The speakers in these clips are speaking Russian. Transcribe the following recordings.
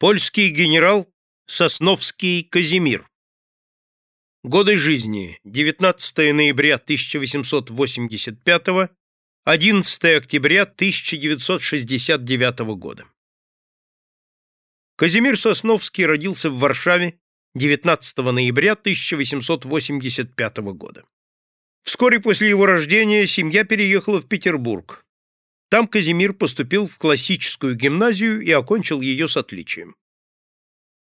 Польский генерал Сосновский Казимир. Годы жизни 19 ноября 1885 11 октября 1969 года. Казимир Сосновский родился в Варшаве 19 ноября 1885 года. Вскоре после его рождения семья переехала в Петербург. Там Казимир поступил в классическую гимназию и окончил ее с отличием.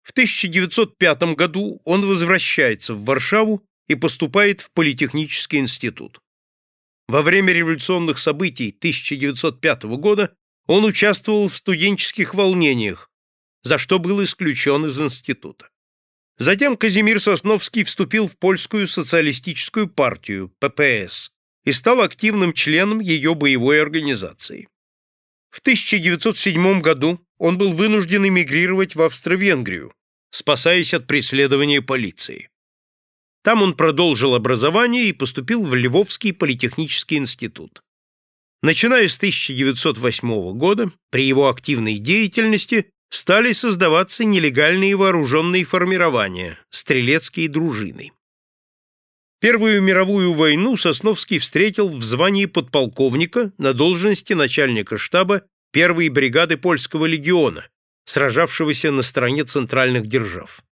В 1905 году он возвращается в Варшаву и поступает в Политехнический институт. Во время революционных событий 1905 года он участвовал в студенческих волнениях, за что был исключен из института. Затем Казимир Сосновский вступил в польскую социалистическую партию, ППС, и стал активным членом ее боевой организации. В 1907 году он был вынужден эмигрировать в Австро-Венгрию, спасаясь от преследования полиции. Там он продолжил образование и поступил в Львовский политехнический институт. Начиная с 1908 года, при его активной деятельности стали создаваться нелегальные вооруженные формирования, стрелецкие дружины. Первую мировую войну Сосновский встретил в звании подполковника на должности начальника штаба первой бригады польского легиона, сражавшегося на стороне центральных держав.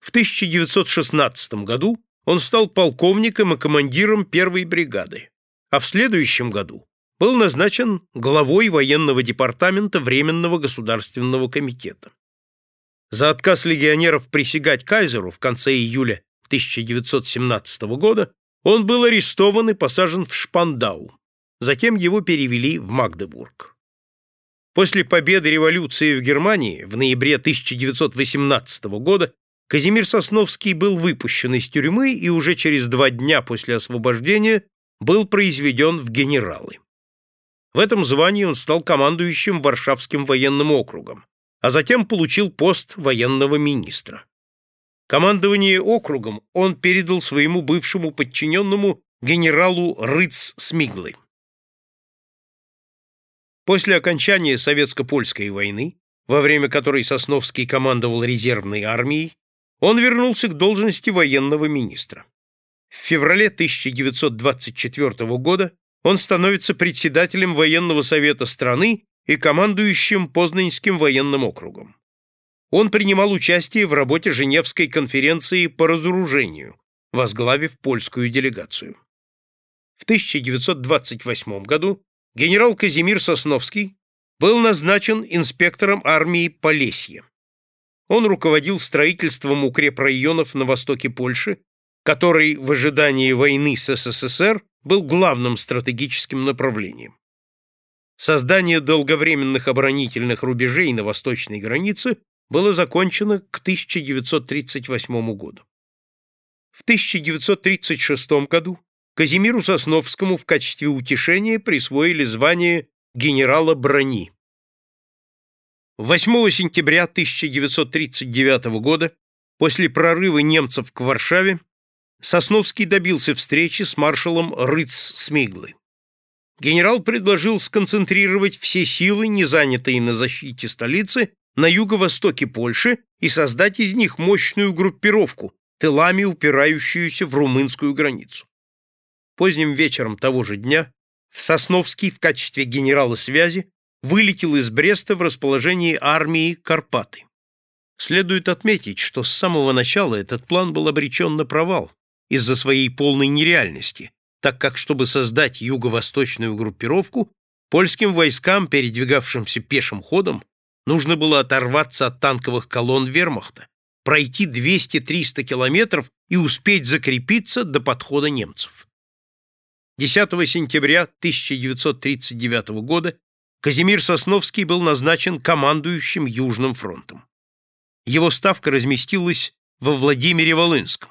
В 1916 году он стал полковником и командиром первой бригады, а в следующем году был назначен главой военного департамента Временного государственного комитета. За отказ легионеров присягать кайзеру в конце июля 1917 года он был арестован и посажен в Шпандау. Затем его перевели в Магдебург. После победы революции в Германии в ноябре 1918 года Казимир Сосновский был выпущен из тюрьмы и уже через два дня после освобождения был произведен в генералы. В этом звании он стал командующим Варшавским военным округом, а затем получил пост военного министра. Командование округом он передал своему бывшему подчиненному генералу Рыц Смиглы. После окончания Советско-Польской войны, во время которой Сосновский командовал резервной армией, он вернулся к должности военного министра. В феврале 1924 года он становится председателем военного совета страны и командующим Познанским военным округом. Он принимал участие в работе Женевской конференции по разоружению, возглавив польскую делегацию. В 1928 году генерал Казимир Сосновский был назначен инспектором армии Полесье. Он руководил строительством укрепрайонов на востоке Польши, который в ожидании войны с СССР был главным стратегическим направлением. Создание долговременных оборонительных рубежей на восточной границе было закончено к 1938 году. В 1936 году Казимиру Сосновскому в качестве утешения присвоили звание генерала брони. 8 сентября 1939 года, после прорыва немцев к Варшаве, Сосновский добился встречи с маршалом Рыц-Смиглы. Генерал предложил сконцентрировать все силы, не занятые на защите столицы, на юго-востоке Польши и создать из них мощную группировку, тылами упирающуюся в румынскую границу. Поздним вечером того же дня в Сосновский в качестве генерала связи вылетел из Бреста в расположении армии Карпаты. Следует отметить, что с самого начала этот план был обречен на провал из-за своей полной нереальности, так как, чтобы создать юго-восточную группировку, польским войскам, передвигавшимся пешим ходом, Нужно было оторваться от танковых колонн вермахта, пройти 200-300 километров и успеть закрепиться до подхода немцев. 10 сентября 1939 года Казимир Сосновский был назначен командующим Южным фронтом. Его ставка разместилась во Владимире-Волынском.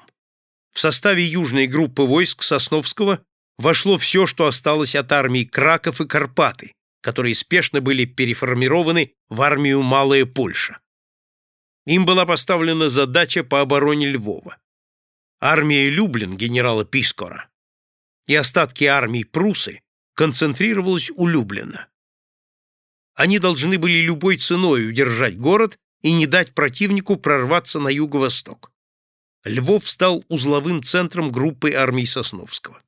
В составе южной группы войск Сосновского вошло все, что осталось от армий Краков и Карпаты, которые спешно были переформированы в армию Малая Польша. Им была поставлена задача по обороне Львова. Армия Люблин генерала Пискора и остатки армии Прусы концентрировалась у Люблина. Они должны были любой ценой удержать город и не дать противнику прорваться на юго-восток. Львов стал узловым центром группы армий Сосновского.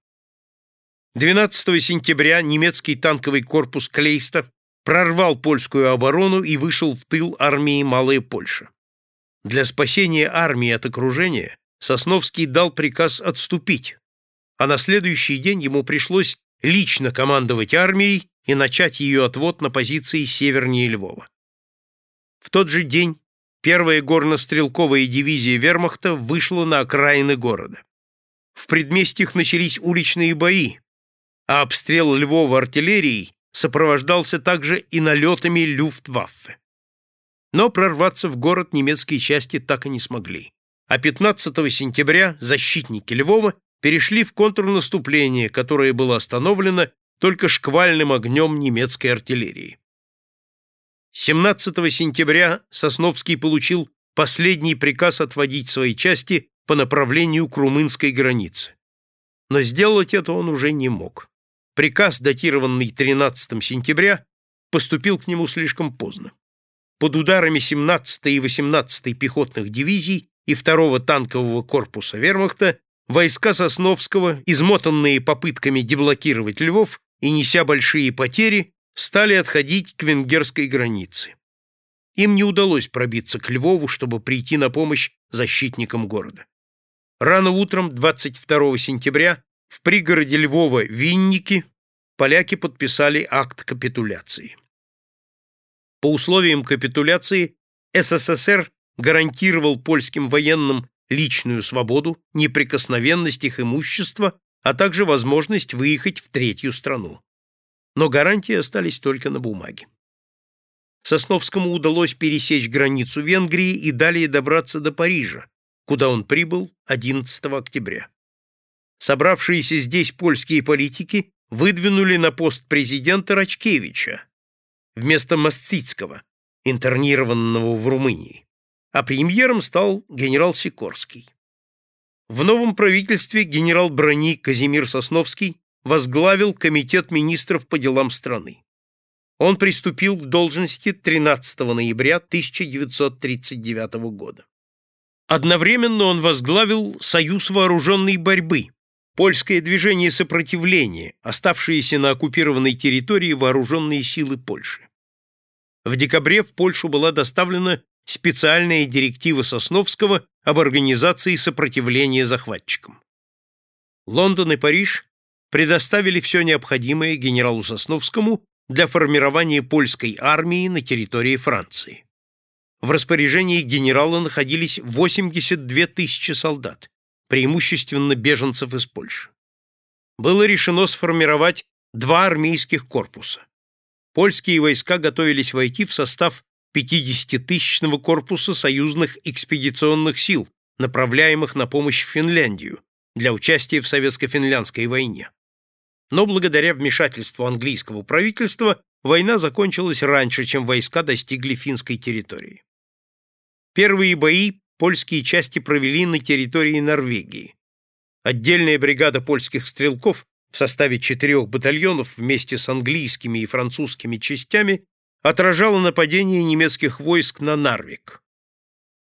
12 сентября немецкий танковый корпус Клейста прорвал польскую оборону и вышел в тыл армии Малая Польша. Для спасения армии от окружения Сосновский дал приказ отступить, а на следующий день ему пришлось лично командовать армией и начать ее отвод на позиции севернее Львова. В тот же день первая горнострелковая дивизия вермахта вышла на окраины города. В предместьях начались уличные бои, а обстрел Львова артиллерией сопровождался также и налетами Люфтваффе. Но прорваться в город немецкие части так и не смогли. А 15 сентября защитники Львова перешли в контрнаступление, которое было остановлено только шквальным огнем немецкой артиллерии. 17 сентября Сосновский получил последний приказ отводить свои части по направлению к румынской границе. Но сделать это он уже не мог. Приказ, датированный 13 сентября, поступил к нему слишком поздно. Под ударами 17-й и 18-й пехотных дивизий и 2-го танкового корпуса вермахта войска Сосновского, измотанные попытками деблокировать Львов и неся большие потери, стали отходить к венгерской границе. Им не удалось пробиться к Львову, чтобы прийти на помощь защитникам города. Рано утром 22 сентября в пригороде Львова Винники поляки подписали акт капитуляции. По условиям капитуляции СССР гарантировал польским военным личную свободу, неприкосновенность их имущества, а также возможность выехать в третью страну. Но гарантии остались только на бумаге. Сосновскому удалось пересечь границу Венгрии и далее добраться до Парижа, куда он прибыл 11 октября. Собравшиеся здесь польские политики выдвинули на пост президента Рачкевича вместо Масцицкого, интернированного в Румынии, а премьером стал генерал Сикорский. В новом правительстве генерал брони Казимир Сосновский возглавил Комитет министров по делам страны. Он приступил к должности 13 ноября 1939 года. Одновременно он возглавил Союз вооруженной борьбы, Польское движение сопротивления, оставшиеся на оккупированной территории вооруженные силы Польши. В декабре в Польшу была доставлена специальная директива Сосновского об организации сопротивления захватчикам. Лондон и Париж предоставили все необходимое генералу Сосновскому для формирования польской армии на территории Франции. В распоряжении генерала находились 82 тысячи солдат, преимущественно беженцев из Польши. Было решено сформировать два армейских корпуса. Польские войска готовились войти в состав 50-тысячного корпуса союзных экспедиционных сил, направляемых на помощь в Финляндию для участия в советско-финляндской войне. Но благодаря вмешательству английского правительства война закончилась раньше, чем войска достигли финской территории. Первые бои польские части провели на территории Норвегии. Отдельная бригада польских стрелков в составе четырех батальонов вместе с английскими и французскими частями отражала нападение немецких войск на Нарвик.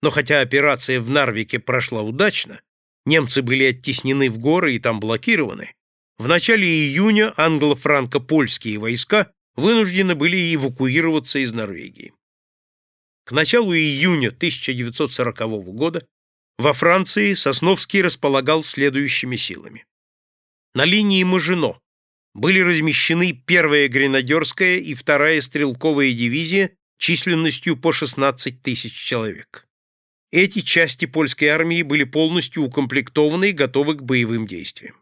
Но хотя операция в Нарвике прошла удачно, немцы были оттеснены в горы и там блокированы, в начале июня англо-франко-польские войска вынуждены были эвакуироваться из Норвегии. К началу июня 1940 года во Франции Сосновский располагал следующими силами. На линии Мажино были размещены первая гренадерская и вторая стрелковая дивизия численностью по 16 тысяч человек. Эти части польской армии были полностью укомплектованы и готовы к боевым действиям.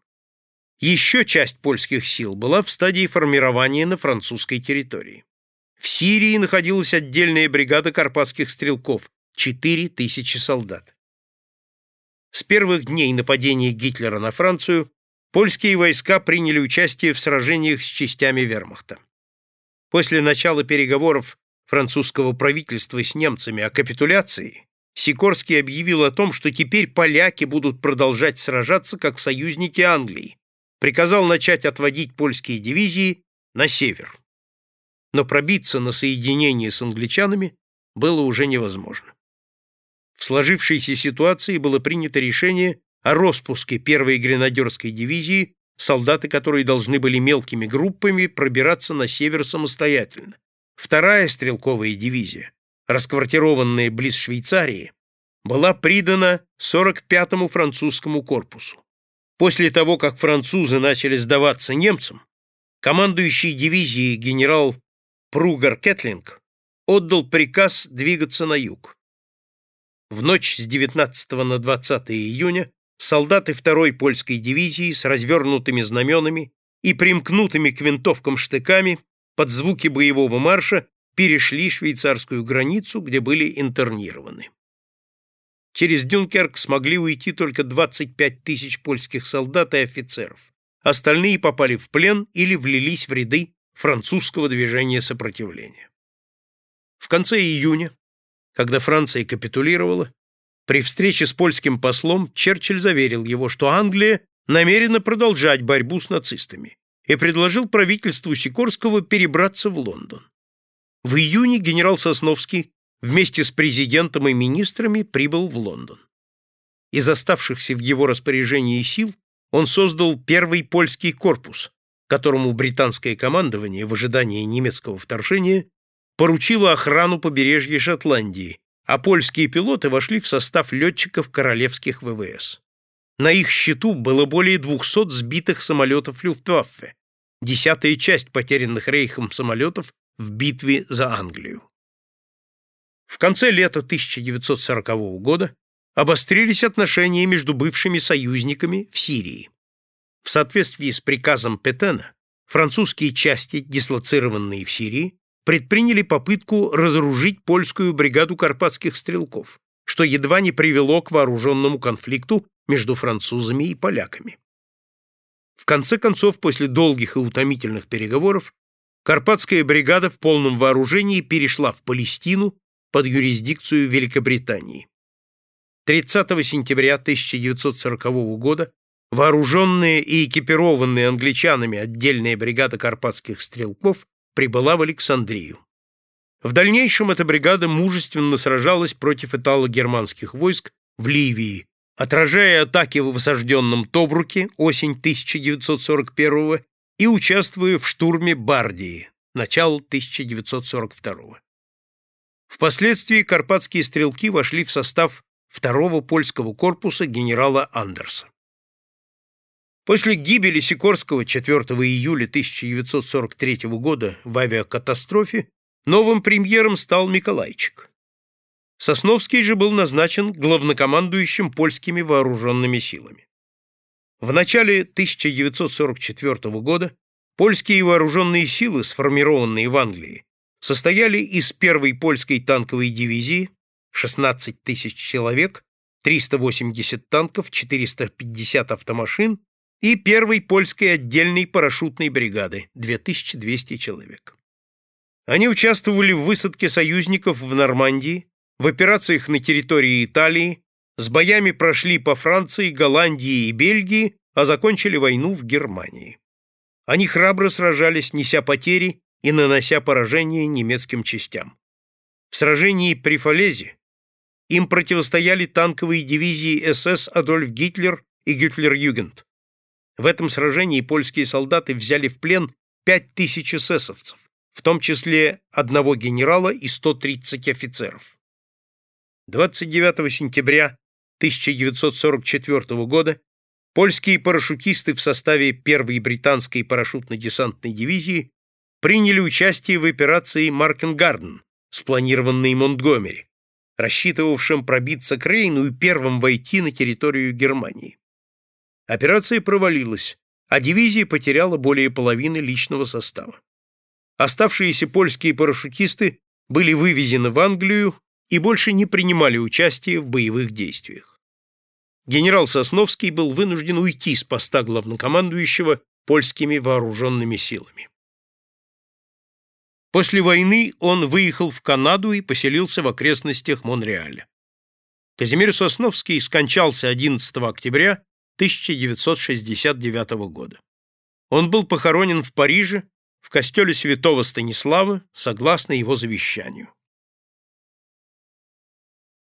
Еще часть польских сил была в стадии формирования на французской территории. В Сирии находилась отдельная бригада карпатских стрелков, 4 тысячи солдат. С первых дней нападения Гитлера на Францию польские войска приняли участие в сражениях с частями вермахта. После начала переговоров французского правительства с немцами о капитуляции, Сикорский объявил о том, что теперь поляки будут продолжать сражаться как союзники Англии, приказал начать отводить польские дивизии на север но пробиться на соединение с англичанами было уже невозможно. В сложившейся ситуации было принято решение о распуске первой гренадерской дивизии, солдаты которой должны были мелкими группами пробираться на север самостоятельно. Вторая стрелковая дивизия, расквартированная близ Швейцарии, была придана 45-му французскому корпусу. После того, как французы начали сдаваться немцам, командующий дивизией генерал Пругар Кетлинг отдал приказ двигаться на юг. В ночь с 19 на 20 июня солдаты второй польской дивизии с развернутыми знаменами и примкнутыми к винтовкам штыками под звуки боевого марша перешли швейцарскую границу, где были интернированы. Через Дюнкерк смогли уйти только 25 тысяч польских солдат и офицеров. Остальные попали в плен или влились в ряды французского движения сопротивления. В конце июня, когда Франция капитулировала, при встрече с польским послом Черчилль заверил его, что Англия намерена продолжать борьбу с нацистами и предложил правительству Сикорского перебраться в Лондон. В июне генерал Сосновский вместе с президентом и министрами прибыл в Лондон. Из оставшихся в его распоряжении сил он создал первый польский корпус, которому британское командование в ожидании немецкого вторжения поручило охрану побережья Шотландии, а польские пилоты вошли в состав летчиков королевских ВВС. На их счету было более 200 сбитых самолетов Люфтваффе, десятая часть потерянных рейхом самолетов в битве за Англию. В конце лета 1940 года обострились отношения между бывшими союзниками в Сирии. В соответствии с приказом Петена, французские части, дислоцированные в Сирии, предприняли попытку разоружить польскую бригаду карпатских стрелков, что едва не привело к вооруженному конфликту между французами и поляками. В конце концов, после долгих и утомительных переговоров, Карпатская бригада в полном вооружении перешла в Палестину под юрисдикцию Великобритании. 30 сентября 1940 года вооруженная и экипированная англичанами отдельная бригада карпатских стрелков прибыла в Александрию. В дальнейшем эта бригада мужественно сражалась против итало-германских войск в Ливии, отражая атаки в осажденном Тобруке осень 1941 и участвуя в штурме Бардии, начало 1942 Впоследствии карпатские стрелки вошли в состав второго польского корпуса генерала Андерса. После гибели Сикорского 4 июля 1943 года в авиакатастрофе новым премьером стал Миколайчик. Сосновский же был назначен главнокомандующим польскими вооруженными силами. В начале 1944 года польские вооруженные силы, сформированные в Англии, состояли из первой польской танковой дивизии 16 тысяч человек, 380 танков, 450 автомашин и первой польской отдельной парашютной бригады 2200 человек. Они участвовали в высадке союзников в Нормандии, в операциях на территории Италии, с боями прошли по Франции, Голландии и Бельгии, а закончили войну в Германии. Они храбро сражались, неся потери и нанося поражение немецким частям. В сражении при Фалезе им противостояли танковые дивизии СС Адольф Гитлер и Гитлер-Югент. В этом сражении польские солдаты взяли в плен 5000 эсэсовцев, в том числе одного генерала и 130 офицеров. 29 сентября 1944 года польские парашютисты в составе первой британской парашютно-десантной дивизии приняли участие в операции Маркенгарден, спланированной Монтгомери, рассчитывавшим пробиться к Рейну и первым войти на территорию Германии. Операция провалилась, а дивизия потеряла более половины личного состава. Оставшиеся польские парашютисты были вывезены в Англию и больше не принимали участия в боевых действиях. Генерал Сосновский был вынужден уйти с поста главнокомандующего польскими вооруженными силами. После войны он выехал в Канаду и поселился в окрестностях Монреаля. Казимир Сосновский скончался 11 октября 1969 года. Он был похоронен в Париже в костеле святого Станислава согласно его завещанию.